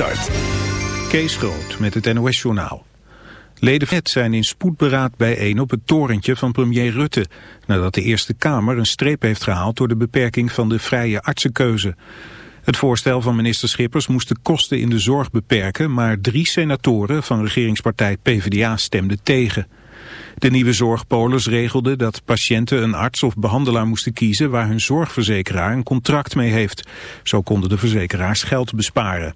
start. Kees Groot met het NOS-journaal. Leden van het zijn in spoedberaad bijeen op het torentje van premier Rutte... nadat de Eerste Kamer een streep heeft gehaald door de beperking van de vrije artsenkeuze. Het voorstel van minister Schippers moest de kosten in de zorg beperken... maar drie senatoren van regeringspartij PvdA stemden tegen. De nieuwe zorgpolers regelden dat patiënten een arts of behandelaar moesten kiezen... waar hun zorgverzekeraar een contract mee heeft. Zo konden de verzekeraars geld besparen.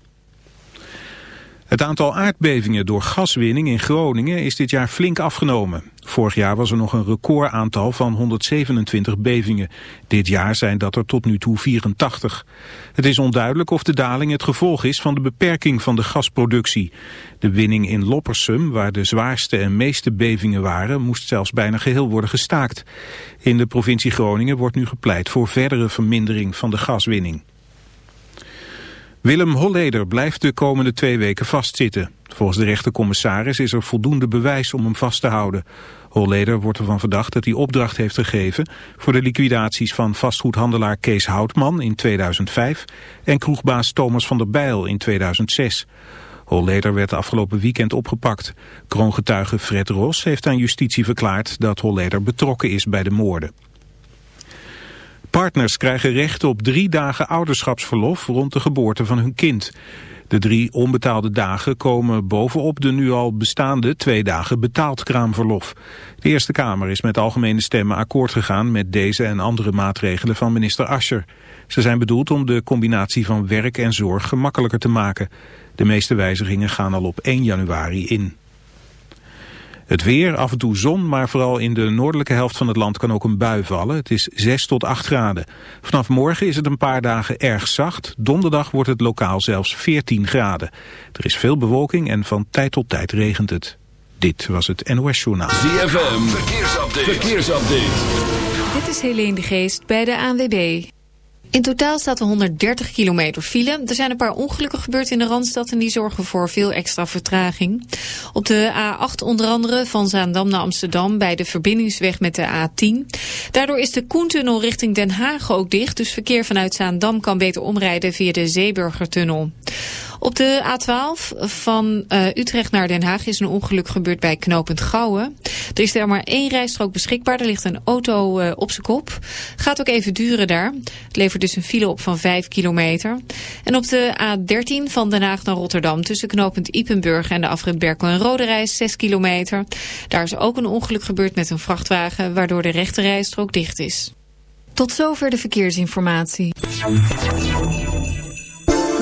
Het aantal aardbevingen door gaswinning in Groningen is dit jaar flink afgenomen. Vorig jaar was er nog een recordaantal van 127 bevingen. Dit jaar zijn dat er tot nu toe 84. Het is onduidelijk of de daling het gevolg is van de beperking van de gasproductie. De winning in Loppersum, waar de zwaarste en meeste bevingen waren, moest zelfs bijna geheel worden gestaakt. In de provincie Groningen wordt nu gepleit voor verdere vermindering van de gaswinning. Willem Holleder blijft de komende twee weken vastzitten. Volgens de rechtercommissaris is er voldoende bewijs om hem vast te houden. Holleder wordt ervan verdacht dat hij opdracht heeft gegeven... voor de liquidaties van vastgoedhandelaar Kees Houtman in 2005... en kroegbaas Thomas van der Bijl in 2006. Holleder werd afgelopen weekend opgepakt. Kroongetuige Fred Ros heeft aan justitie verklaard dat Holleder betrokken is bij de moorden. Partners krijgen recht op drie dagen ouderschapsverlof rond de geboorte van hun kind. De drie onbetaalde dagen komen bovenop de nu al bestaande twee dagen betaald kraamverlof. De Eerste Kamer is met algemene stemmen akkoord gegaan met deze en andere maatregelen van minister Ascher. Ze zijn bedoeld om de combinatie van werk en zorg gemakkelijker te maken. De meeste wijzigingen gaan al op 1 januari in. Het weer, af en toe zon, maar vooral in de noordelijke helft van het land kan ook een bui vallen. Het is 6 tot 8 graden. Vanaf morgen is het een paar dagen erg zacht. Donderdag wordt het lokaal zelfs 14 graden. Er is veel bewolking en van tijd tot tijd regent het. Dit was het NOS Journaal. ZFM, verkeersupdate. verkeersupdate. Dit is Helene de Geest bij de ANWB. In totaal staat er 130 kilometer file. Er zijn een paar ongelukken gebeurd in de Randstad en die zorgen voor veel extra vertraging. Op de A8 onder andere van Zaandam naar Amsterdam bij de verbindingsweg met de A10. Daardoor is de Koentunnel richting Den Haag ook dicht, dus verkeer vanuit Zaandam kan beter omrijden via de Zeeburgertunnel. Op de A12 van eh, Utrecht naar Den Haag is een ongeluk gebeurd bij knooppunt Gouwen. Er is er maar één rijstrook beschikbaar. Er ligt een auto eh, op zijn kop. Gaat ook even duren daar. Het levert dus een file op van 5 kilometer. En op de A13 van Den Haag naar Rotterdam tussen knooppunt Ipenburg en de afrit Berkel en Roderijs 6 kilometer. Daar is ook een ongeluk gebeurd met een vrachtwagen waardoor de rechte rijstrook dicht is. Tot zover de verkeersinformatie.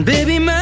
Baby, my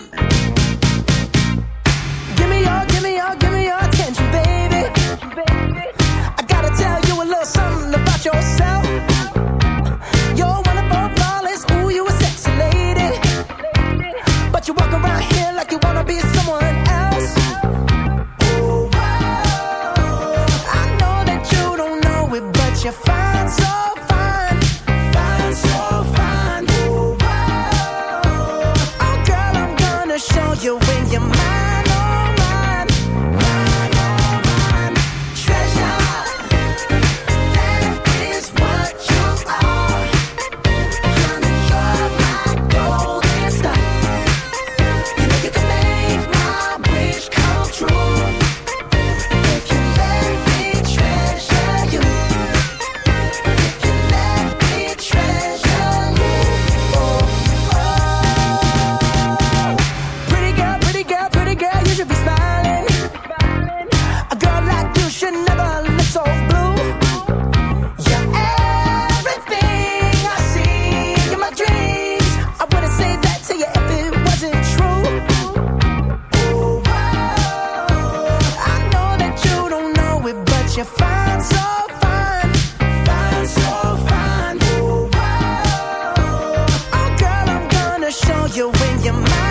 you in your mind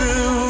through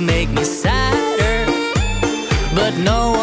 make me sadder, but no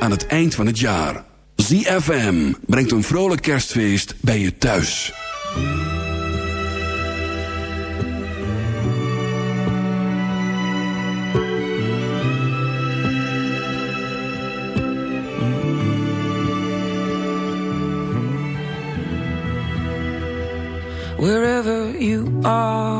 aan het eind van het jaar. ZFM brengt een vrolijk kerstfeest bij je thuis. Wherever you are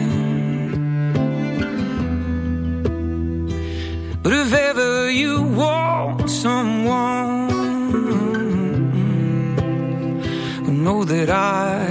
that I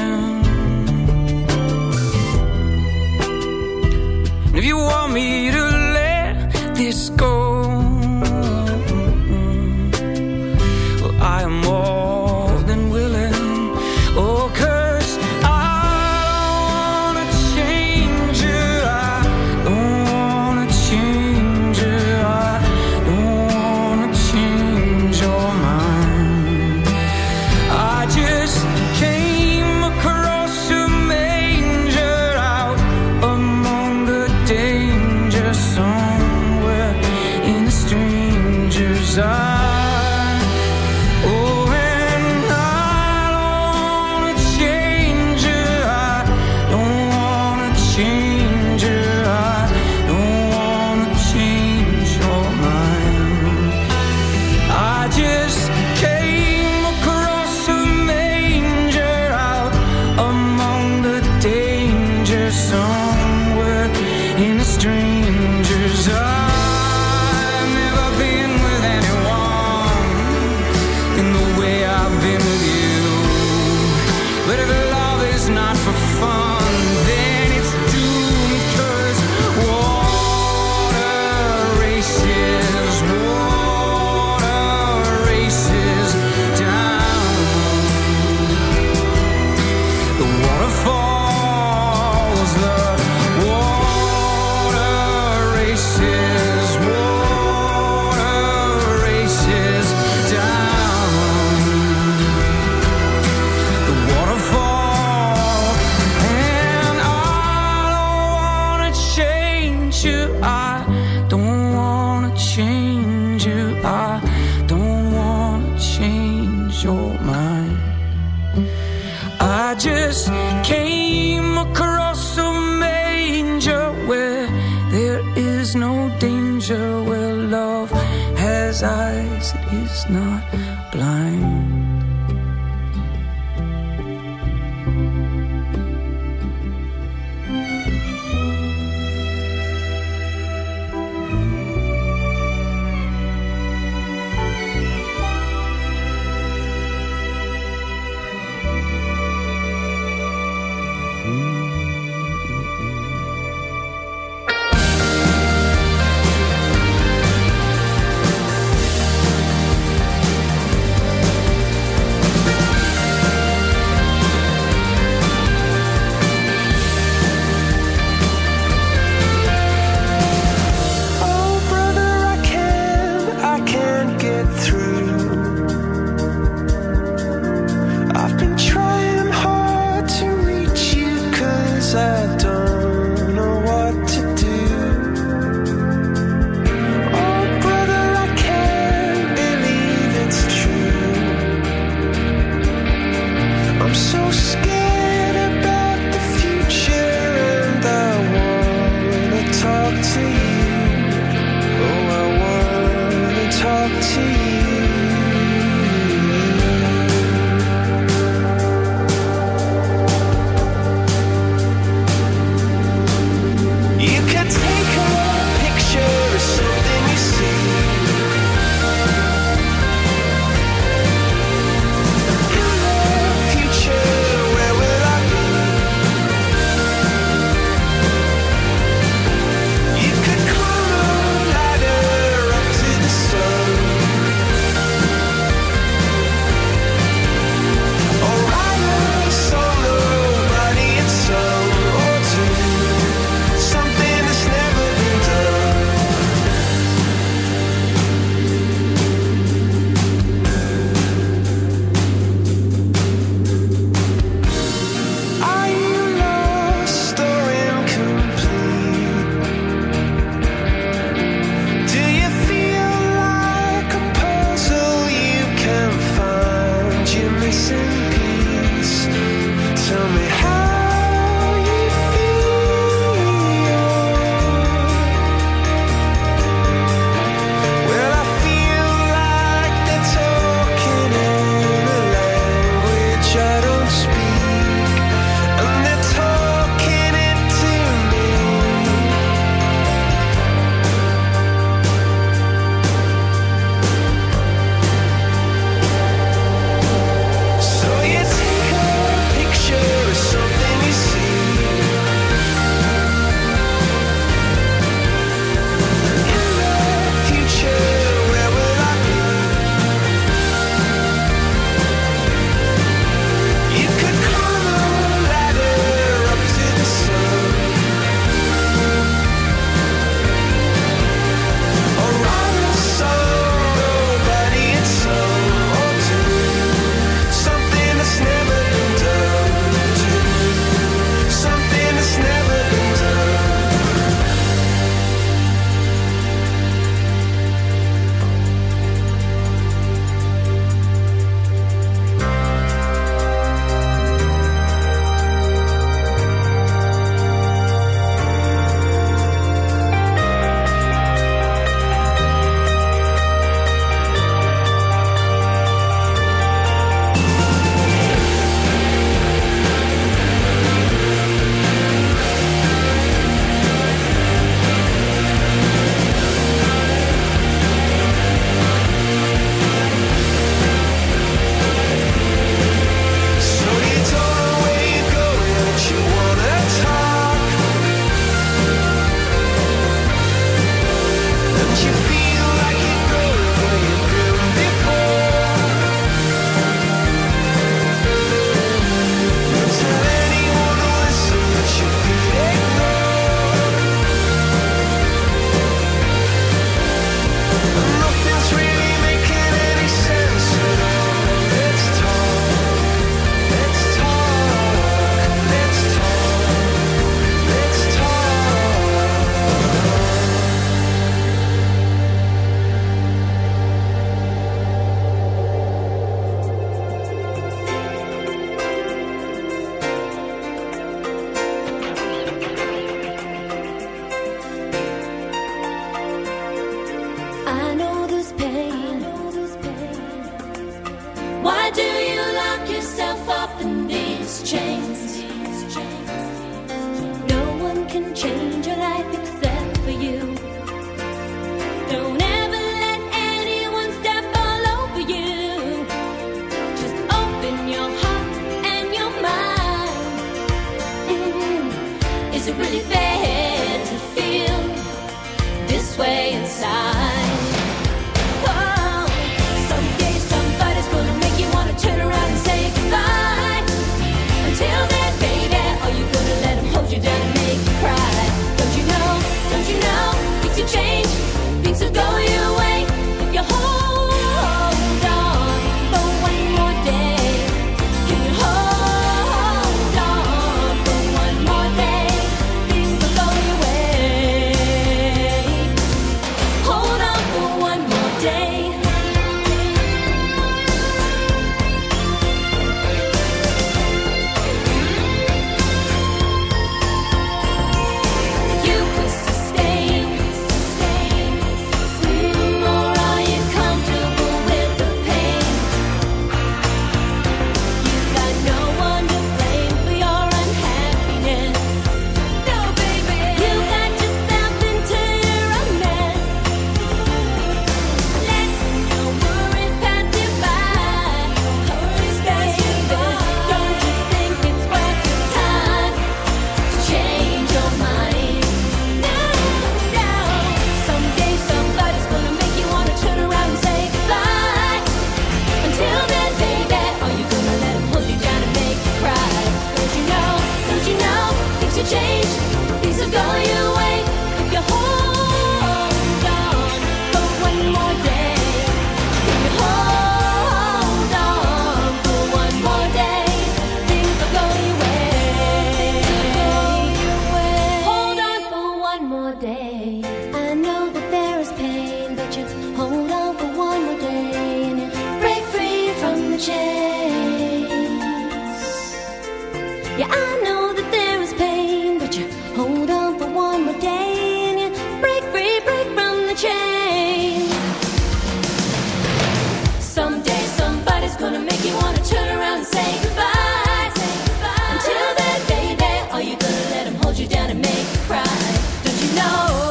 make me cry. Don't you know?